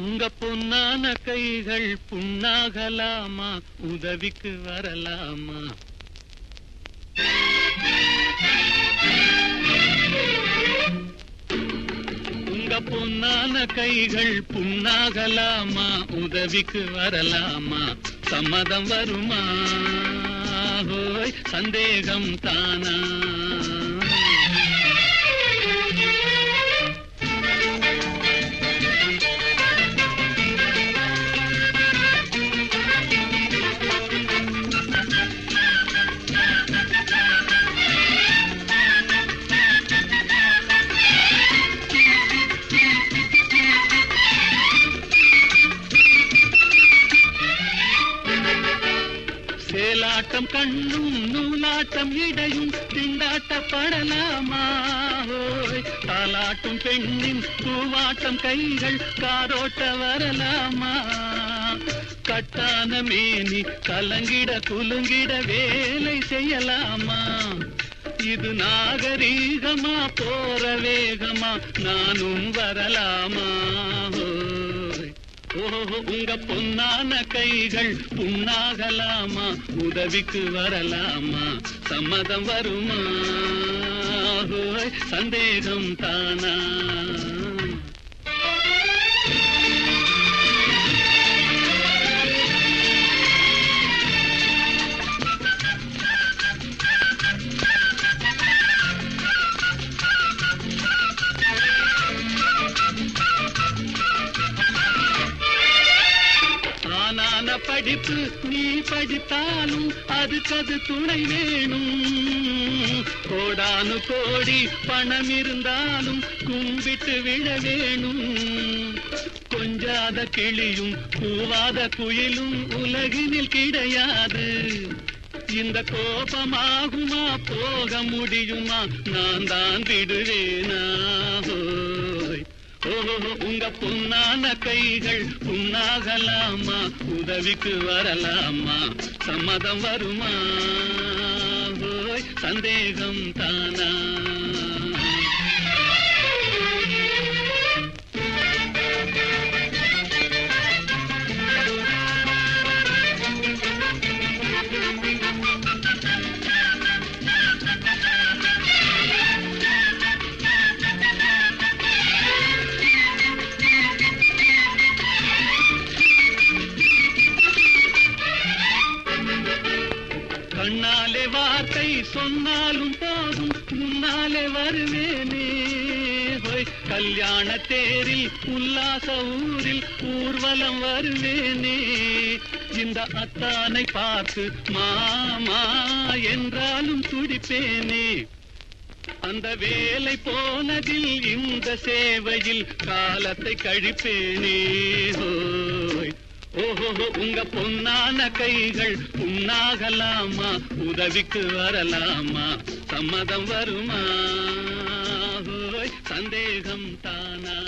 உங்க பொன்னான கைகள் புண்ணாகலாமா? உதவிக்கு வரலாமா? உங்க பொன்னான கைகள் புண்ணாகலாமா? உதவிக்கு வரலாமா? சம்மதம் வருமா? சந்தேகம் தானா? வேலாட்டம் கண்ணும் நூலாட்டம் இடையும் திண்டாட்ட படலாமா? தாலாட்டும் பெண்ணின் பூவாட்டம் கைகள் காரோட்ட வரலாமா? கட்டான மேனி கலங்கிட குலுங்கிட வேலை செய்யலாமா? இது நாகரீகமா போற வேகமா நானும் வரலாமா? உங்க பொன்னான கைகள் புண்ணாகலாமா? உதவிக்கு வரலாமா? சம்மதம் வருமா? சந்தேகம் தானா? படிப்பு நீ படித்தாலும் அதுக்கு அது துணை வேணும். கோடானு கோடி பணம் இருந்தாலும் கும்பிட்டு விழ வேணும். கொஞ்சாத கிளியும் பூவாத குயிலும் உலகினில் கிடையாது. இந்த கோபமாகுமா போக முடியுமா? நான் தான் விடுவேன். உங்க பொன்னான கைகள் புண்ணாகலாமா உதவிக்கு வரலாமா? சம்மதம் வருமா? சந்தேகம் தானா? கண்ணாலே வார்த்தை சொன்னாலும் போதும். முன்னாலே வருவேனே. கல்யாண தேரில் உல்லாச ஊரில் ஊர்வலம் வருவேனே. இந்த அத்தானை பார்த்து மாமா என்றாலும் துடிப்பேனே. அந்த வேலை போனதில் இந்த சேவையில் காலத்தை கழிப்பேனே. ஓஹோ உங்க பொன்னான கைகள். உண்ணாகலாமா? உதவிக்கு வரலாமா? சம்மதம் வருமா? ஹோய் சந்தேகம் தானா?